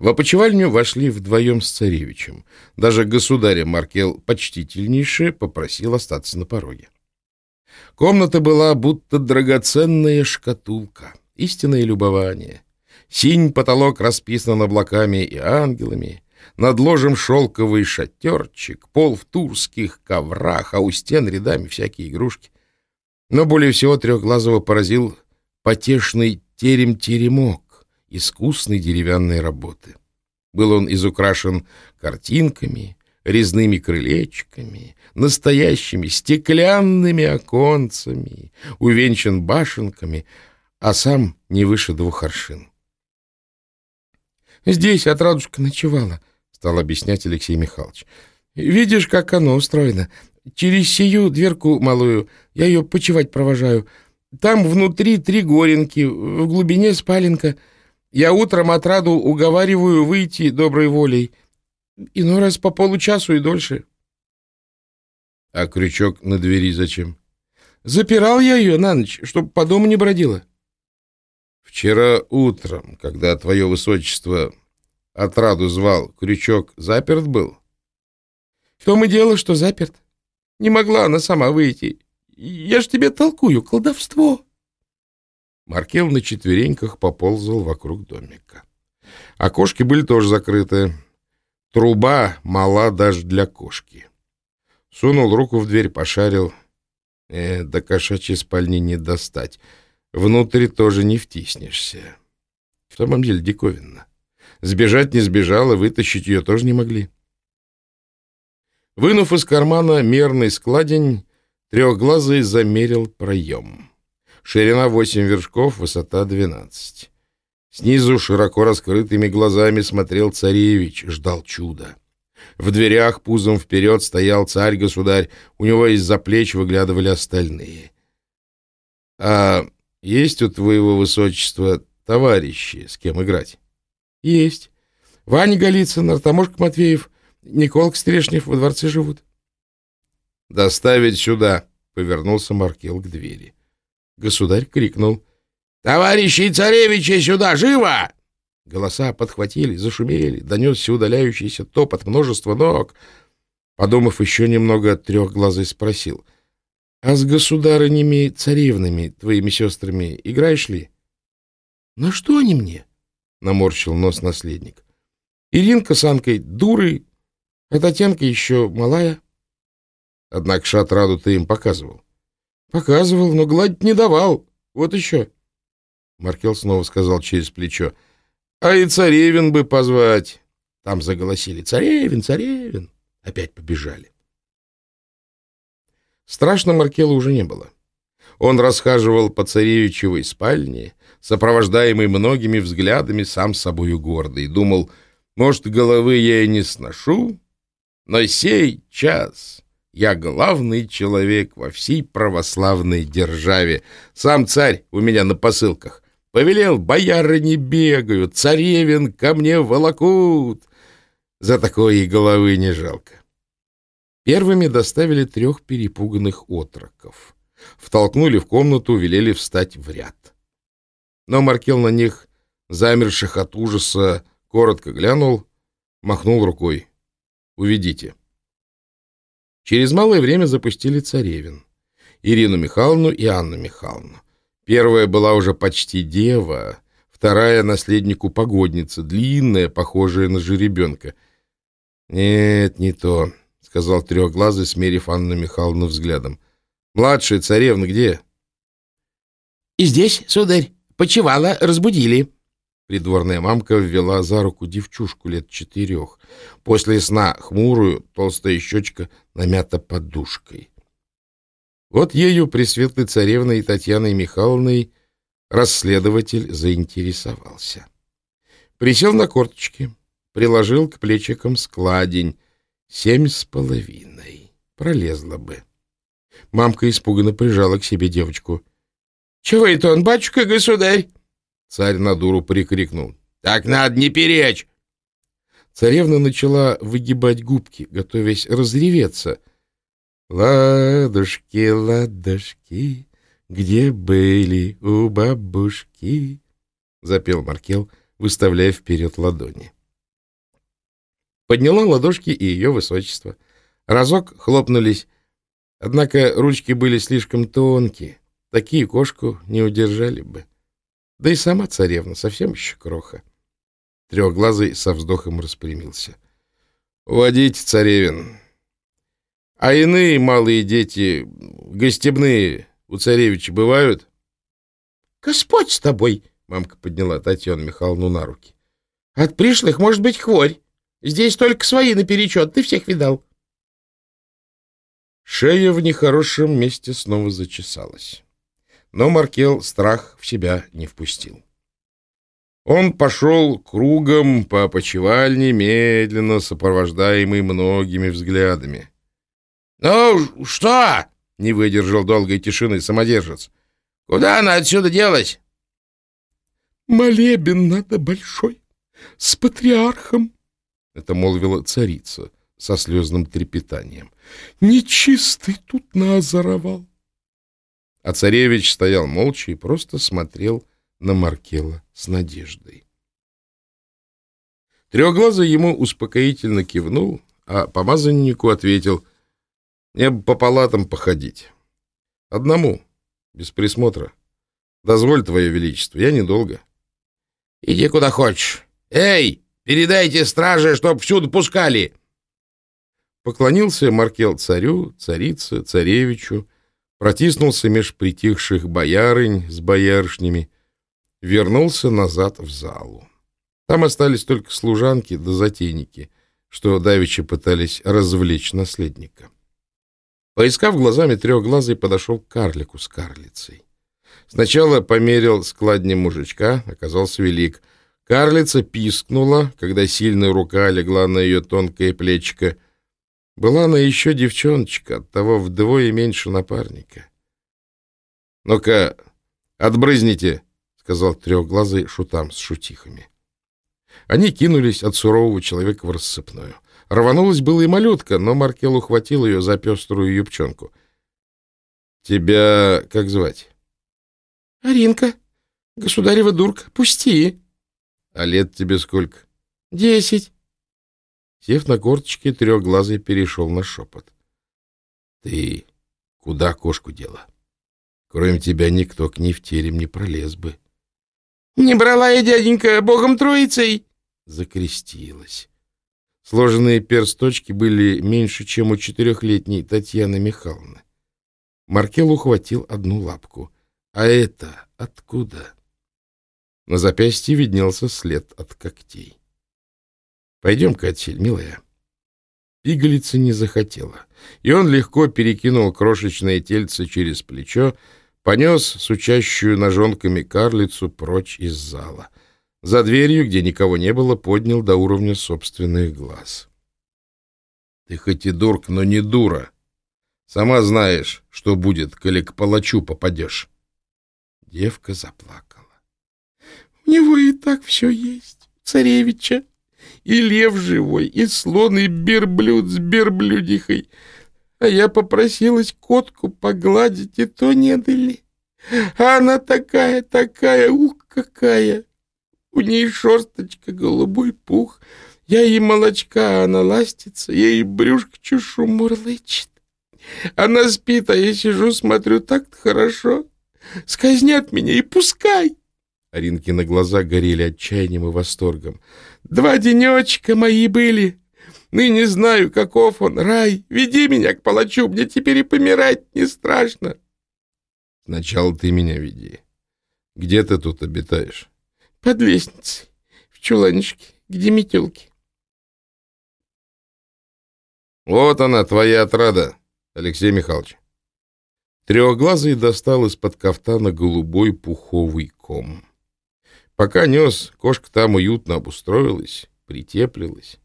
В опочивальню вошли вдвоем с царевичем. Даже государя Маркел почтительнейше попросил остаться на пороге. Комната была будто драгоценная шкатулка, истинное любование. Синь потолок расписан облаками и ангелами, над ложем шелковый шатерчик, пол в турских коврах, а у стен рядами всякие игрушки. Но более всего трехглазого поразил потешный терем-теремок, искусной деревянной работы. Был он изукрашен картинками, резными крылечками, настоящими стеклянными оконцами, увенчан башенками, а сам не выше двух аршин. «Здесь отрадушка ночевала», — стал объяснять Алексей Михайлович. «Видишь, как оно устроено. Через сию дверку малую я ее почевать провожаю. Там внутри три горенки, в глубине спаленка — я утром отраду уговариваю выйти доброй волей. Иной раз по получасу и дольше. — А крючок на двери зачем? — Запирал я ее на ночь, чтоб по дому не бродила. — Вчера утром, когда твое высочество отраду звал, крючок заперт был? — В том и дело, что заперт. Не могла она сама выйти. Я ж тебе толкую, колдовство. — Маркел на четвереньках поползал вокруг домика. Окошки были тоже закрыты. Труба мала даже для кошки. Сунул руку в дверь, пошарил. Э, до кошачьей спальни не достать. Внутрь тоже не втиснешься. В самом деле диковинно. Сбежать не сбежала, вытащить ее тоже не могли. Вынув из кармана мерный складень, трехглазый замерил проем. Ширина 8 вершков, высота 12. Снизу широко раскрытыми глазами смотрел царевич, ждал чуда. В дверях пузом вперед стоял царь-государь, у него из-за плеч выглядывали остальные. — А есть у твоего высочества товарищи, с кем играть? — Есть. Ваня Голицын, Артамошка Матвеев, Николка Стрешнев во дворце живут. — Доставить сюда, — повернулся Маркел к двери. — Государь крикнул. «Товарищи царевичи, сюда! Живо!» Голоса подхватили, зашумели, донесся удаляющийся топот множества ног. Подумав еще немного, трехглазый спросил. «А с государынями царевнами, твоими сестрами, играешь ли?» «На что они мне?» — наморщил нос наследник. «Иринка с Анкой дуры, а Татьянка еще малая». Однако шатраду ты им показывал. Показывал, но гладить не давал. Вот еще. Маркел снова сказал через плечо. А и царевин бы позвать. Там заголосили. Царевин, царевин. Опять побежали. Страшно Маркела уже не было. Он расхаживал по царевичевой спальне, сопровождаемый многими взглядами, сам собою гордый, думал, может, головы я и не сношу, но сей час я главный человек во всей православной державе. Сам царь у меня на посылках. Повелел, бояры не бегают, царевин ко мне волокут. За такое и головы не жалко. Первыми доставили трех перепуганных отроков. Втолкнули в комнату, велели встать в ряд. Но Маркел на них, замерших от ужаса, коротко глянул, махнул рукой. «Уведите». Через малое время запустили царевин. Ирину Михайловну и Анну Михайловну. Первая была уже почти дева, вторая — наследнику погодница, длинная, похожая на жеребенка. «Нет, не то», — сказал трехглазый, смерив Анну Михайловну взглядом. «Младшая царевна где?» «И здесь, сударь, почевала, разбудили», Придворная мамка ввела за руку девчушку лет четырех. После сна хмурую, толстая щечка намята подушкой. Вот ею, Пресветлой Царевной Татьяной Михайловной, расследователь заинтересовался. Присел на корточки, приложил к плечикам складень. Семь с половиной. Пролезла бы. Мамка испуганно прижала к себе девочку. — Чего это он, батюшка, государь? Царь на дуру прикрикнул. «Так надо не перечь!» Царевна начала выгибать губки, готовясь разреветься. «Ладушки, ладушки, где были у бабушки?» — запел Маркел, выставляя вперед ладони. Подняла ладошки и ее высочество. Разок хлопнулись, однако ручки были слишком тонкие, такие кошку не удержали бы. Да и сама царевна совсем еще кроха. Трехглазый со вздохом распрямился. — Уводите, царевин. А иные малые дети, гостебные, у царевича бывают? — Господь с тобой! — мамка подняла Татьяну Михайловну на руки. — От пришлых может быть хворь. Здесь только свои наперечет, ты всех видал. Шея в нехорошем месте снова зачесалась. Но Маркел страх в себя не впустил. Он пошел кругом по опочивальне, медленно сопровождаемый многими взглядами. — Ну, что? — не выдержал долгой тишины самодержец. — Куда она отсюда делась? — Молебен надо большой, с патриархом, — это молвила царица со слезным трепетанием. — Нечистый тут наозоровал. А царевич стоял молча и просто смотрел на Маркела с надеждой. Трехглазый ему успокоительно кивнул, а помазаннику ответил, «Мне бы по палатам походить. Одному, без присмотра. Дозволь, твое величество, я недолго». «Иди куда хочешь. Эй, передайте страже, чтоб всюду пускали!» Поклонился Маркел царю, царице, царевичу, протиснулся меж притихших боярынь с боярышнями, вернулся назад в залу. Там остались только служанки да затейники, что давеча пытались развлечь наследника. Поискав глазами трехглазый, подошел к карлику с карлицей. Сначала померил складни мужичка, оказался велик. Карлица пискнула, когда сильная рука легла на ее тонкое плечико. Была она еще девчоночка, оттого вдвое меньше напарника. «Ну-ка, отбрызните!» сказал трехглазый шутам с шутихами. Они кинулись от сурового человека в рассыпную. Рванулась была и малютка, но Маркел ухватил ее за пеструю юбчонку. — Тебя как звать? — Аринка. Государева дурка. Пусти. — А лет тебе сколько? — Десять. Сев на корточки, трехглазый перешел на шепот. — Ты куда кошку дела? Кроме тебя никто к ней в терем не пролез бы. — «Не брала я, дяденька, богом троицей!» Закрестилась. Сложенные персточки были меньше, чем у четырехлетней Татьяны Михайловны. Маркел ухватил одну лапку. «А это откуда?» На запястье виднелся след от когтей. «Пойдем-ка отсель, милая». Пигалица не захотела, и он легко перекинул крошечное тельце через плечо, понес сучащую ножонками карлицу прочь из зала. За дверью, где никого не было, поднял до уровня собственных глаз. — Ты хоть и дурк, но не дура. Сама знаешь, что будет, коли к палачу попадешь. Девка заплакала. — У него и так все есть, царевича. И лев живой, и слон, и берблюд с берблюдихой — а я попросилась котку погладить, и то не дали. А она такая, такая, ух, какая! У ней шерсточка, голубой пух. Я ей молочка, а она ластится, ей брюшко чешу, мурлычет. Она спит, а я сижу, смотрю, так хорошо. Сказнят меня и пускай. Аринкины глаза горели отчаянием и восторгом. Два денечка мои были, Ныне знаю, каков он, рай. Веди меня к палачу, мне теперь и помирать не страшно. Сначала ты меня веди. Где ты тут обитаешь? Под лестницей, в чуланчике, где метелки. Вот она, твоя отрада, Алексей Михайлович. Трехглазый достал из-под кафтана голубой пуховый ком. Пока нес, кошка там уютно обустроилась, притеплилась.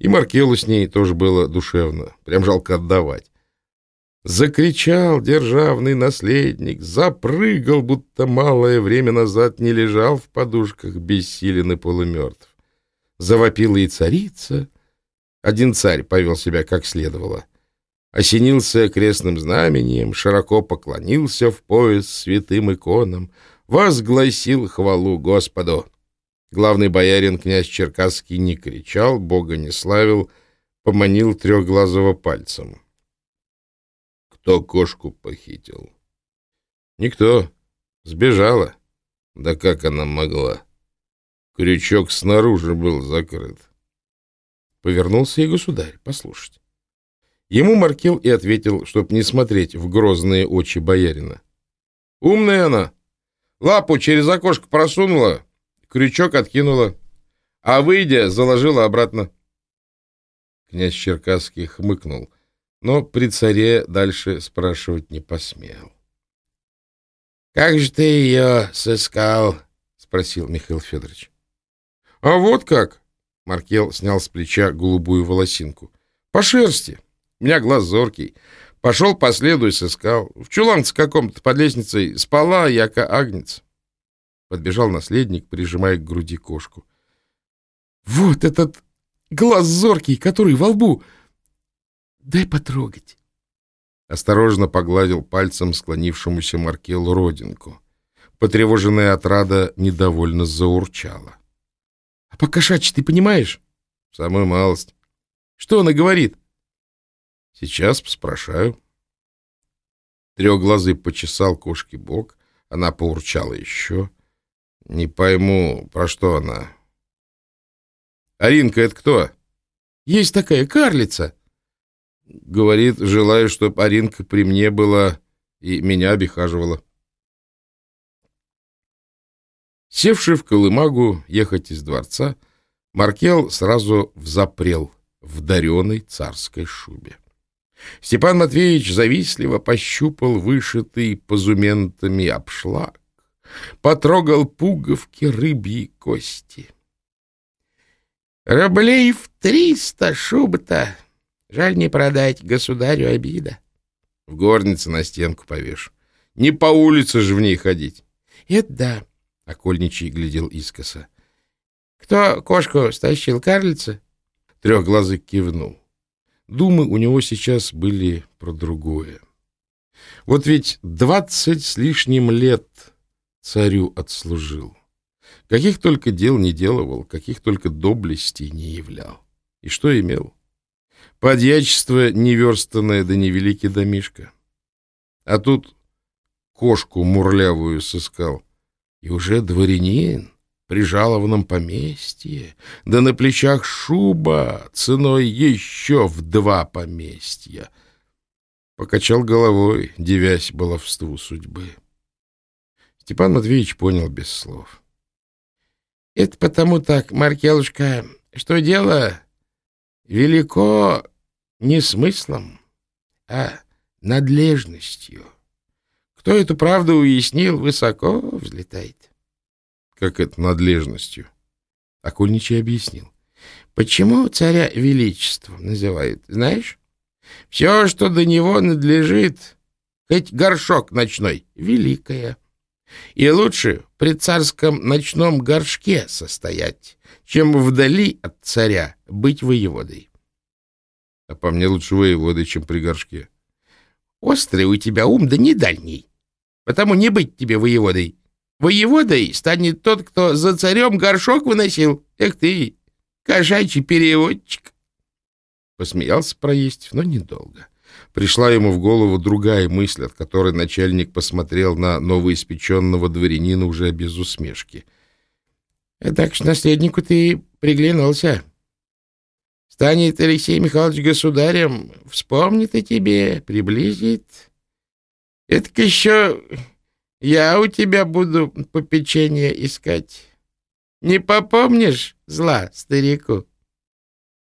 И Маркелу с ней тоже было душевно, прям жалко отдавать. Закричал державный наследник, запрыгал, будто малое время назад не лежал в подушках, бессилен и полумертв. Завопила и царица. Один царь повел себя как следовало. Осенился крестным знамением, широко поклонился в пояс святым иконам, возгласил хвалу Господу. Главный боярин князь Черкасский не кричал, бога не славил, поманил трехглазого пальцем. Кто кошку похитил? Никто. Сбежала. Да как она могла? Крючок снаружи был закрыт. Повернулся и государь послушать. Ему Маркел и ответил, чтоб не смотреть в грозные очи боярина. «Умная она. Лапу через окошко просунула, крючок откинула, а, выйдя, заложила обратно». Князь Черкасский хмыкнул, но при царе дальше спрашивать не посмел. «Как же ты ее сыскал?» — спросил Михаил Федорович. «А вот как!» — Маркел снял с плеча голубую волосинку. «По шерсти. У меня глаз зоркий. Пошел по следу и сыскал. В чуланце каком-то под лестницей спала, яко агнец». Подбежал наследник, прижимая к груди кошку. «Вот этот глаз зоркий, который во лбу! Дай потрогать!» Осторожно погладил пальцем склонившемуся Маркелу родинку. Потревоженная отрада недовольно заурчала. — А по-кошачьи ты понимаешь? — Самую малость. — Что она говорит? — Сейчас спрашаю. Трехглазый почесал кошке бок, она поурчала еще. — Не пойму, про что она. — Аринка, это кто? — Есть такая карлица. Говорит, желаю, чтоб Аринка при мне была и меня обихаживала. Севший в колымагу ехать из дворца, Маркел сразу взапрел в дареной царской шубе. Степан Матвеевич завистливо пощупал вышитый позументами обшлаг, потрогал пуговки рыбьи кости. «Рублей в триста шуба-то! Жаль не продать, государю обида». «В горнице на стенку повешу. Не по улице же в ней ходить». «Это да». Окольничий глядел искоса. «Кто кошку стащил, карлица?» Трехглазый кивнул. Думы у него сейчас были про другое. Вот ведь двадцать с лишним лет царю отслужил. Каких только дел не делывал, каких только доблестей не являл. И что имел? Подьячество неверстанное да невеликий домишко. А тут кошку мурлявую сыскал. И уже дворянин при жалованном поместье, да на плечах шуба ценой еще в два поместья. Покачал головой, девясь баловству судьбы. Степан Матвеевич понял без слов. — Это потому так, Маркелушка, что дело велико не смыслом, а надлежностью. Кто эту правду уяснил, высоко взлетает. Как это надлежностью? Окольничий объяснил. Почему царя величеством называют, знаешь? Все, что до него надлежит, хоть горшок ночной, великое. И лучше при царском ночном горшке состоять, чем вдали от царя быть воеводой. А по мне лучше воеводой, чем при горшке. Острый у тебя ум, да не дальний. Потому не быть тебе воеводой. Воеводой станет тот, кто за царем горшок выносил. Эх ты, кошачий переводчик. Посмеялся проесть, но недолго. Пришла ему в голову другая мысль, от которой начальник посмотрел на новоиспеченного дворянина уже без усмешки. «Э, — Так ж наследнику ты приглянулся. Станет Алексей Михайлович государем, вспомнит о тебе, приблизит. Это еще я у тебя буду попечение искать. Не попомнишь зла старику?